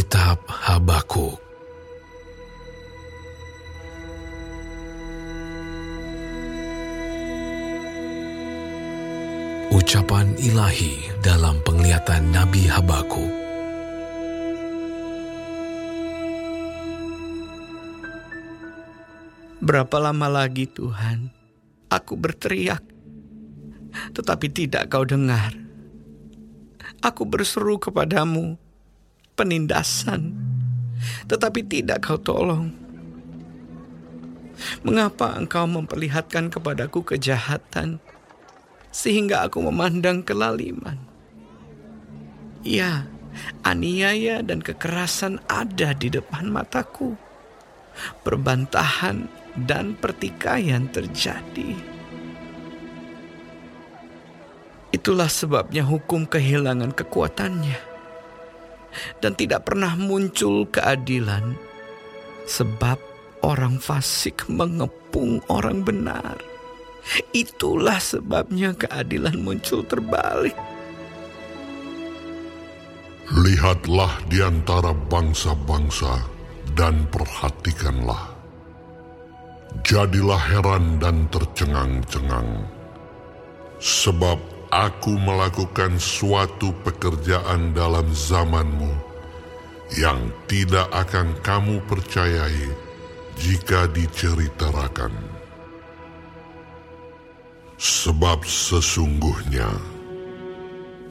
Kitab Habakuk. Ucapan ilahi dalam penglihatan Nabi Habakuk. Berapa lama lagi Tuhan? Aku berteriak tetapi tidak kau dengar. Aku berseru kepadamu penindasan tetapi tidak kau tolong. Mengapa engkau memperlihatkan kepadaku kejahatan sehingga aku memandang kelaliman. Ya, aniaya dan kekerasan ada di depan mataku. Perbantahan dan pertikaian terjadi. Itulah sebabnya hukum kehilangan kekuatannya dan tidak pernah muncul keadilan sebab orang fasik mengepung orang benar. Itulah sebabnya keadilan muncul terbalik. Lihatlah di antara bangsa-bangsa dan perhatikanlah. Jadilah heran dan tercengang-cengang. Sebab aku melakukan suatu pekerjaan dalam zamanmu yang tidak akan kamu percayai jika diceritakan. Sebab sesungguhnya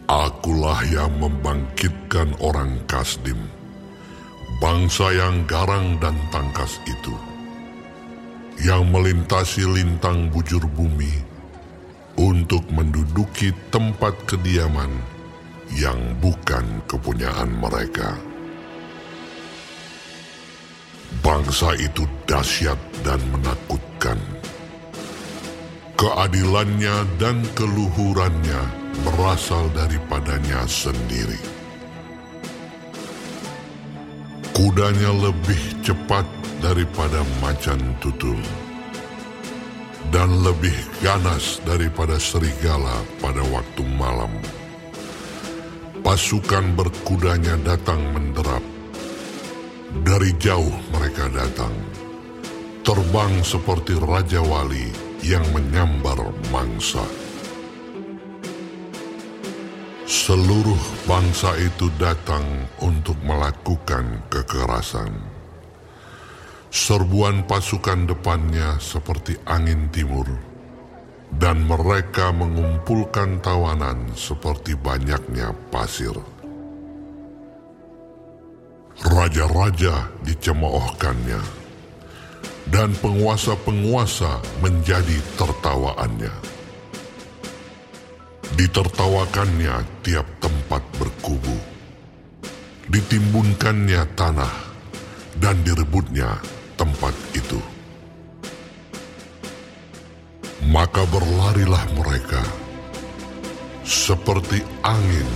akulah yang membangkitkan orang Kasdim, bangsa yang garang dan tangkas itu, yang melintasi lintang bujur bumi untuk menduduki tempat kediaman yang bukan kepunyaan mereka. Bangsa itu dahsyat dan menakutkan Keadilannya dan keluhurannya berasal daripadanya sendiri. Kudanya lebih cepat daripada macan tutul dan lebih ganas daripada serigala pada waktu malam. Pasukan berkudanya datang menderap. Dari jauh mereka datang, terbang seperti Raja Wali yang menyambar mangsa. Seluruh bangsa itu datang untuk melakukan kekerasan. Serbuan pasukan depannya seperti angin timur, dan mereka mengumpulkan tawanan seperti banyaknya pasir. Raja-raja dicemoohkannya dan penguasa-penguasa menjadi tertawaannya. Ditertawakannya tiap tempat berkubu, ditimbunkannya tanah, dan direbutnya tempat itu. Maka berlarilah mereka seperti angin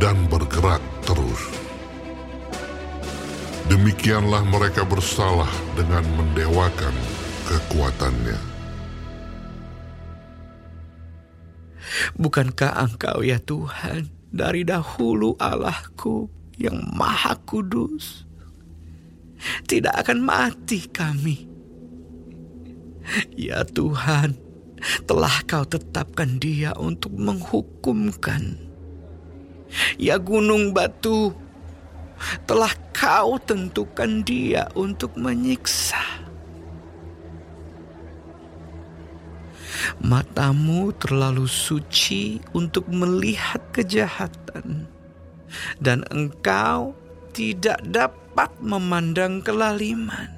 dan bergerak terus Demikianlah mereka bersalah dengan mendewakan kekuatannya. Bukankah engkau ya Tuhan dari dahulu Allahku yang maha kudus? Tidak akan mati kami. Ya Tuhan, telah kau tetapkan dia untuk menghukumkan. Ya gunung batu, telah kau tentukan dia untuk menyiksa. Matamu terlalu suci untuk melihat kejahatan, dan engkau tidak dapat memandang kelaliman.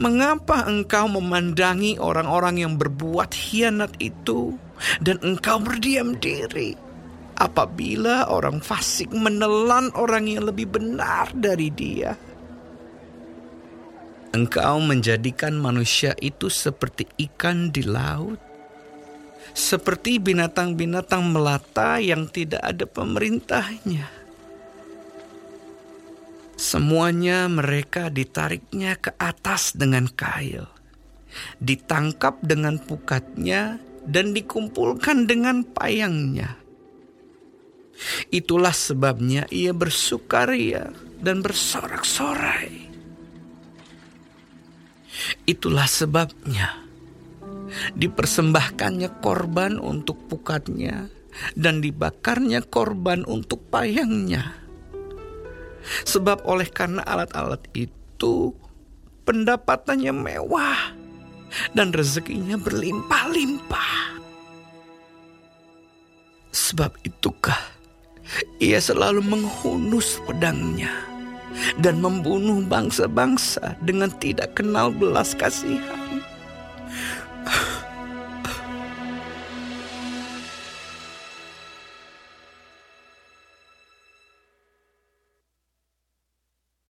Mengapa engkau memandangi orang-orang yang berbuat hianat itu, dan engkau berdiam diri? apabila orang fasik menelan orang yang lebih benar dari dia. Engkau menjadikan manusia itu seperti ikan di laut, seperti binatang-binatang melata yang tidak ada pemerintahnya. Semuanya mereka ditariknya ke atas dengan kail, ditangkap dengan pukatnya, dan dikumpulkan dengan payangnya Itulah sebabnya ia bersukaria dan bersorak-sorai. Itulah sebabnya dipersembahkannya korban untuk pukatnya dan dibakarnya korban untuk payangnya. Sebab oleh karena alat-alat itu pendapatannya mewah dan rezekinya berlimpah-limpah. Sebab itukah ia selalu menghunus pedangnya dan membunuh bangsa-bangsa dengan tidak kenal belas kasihan.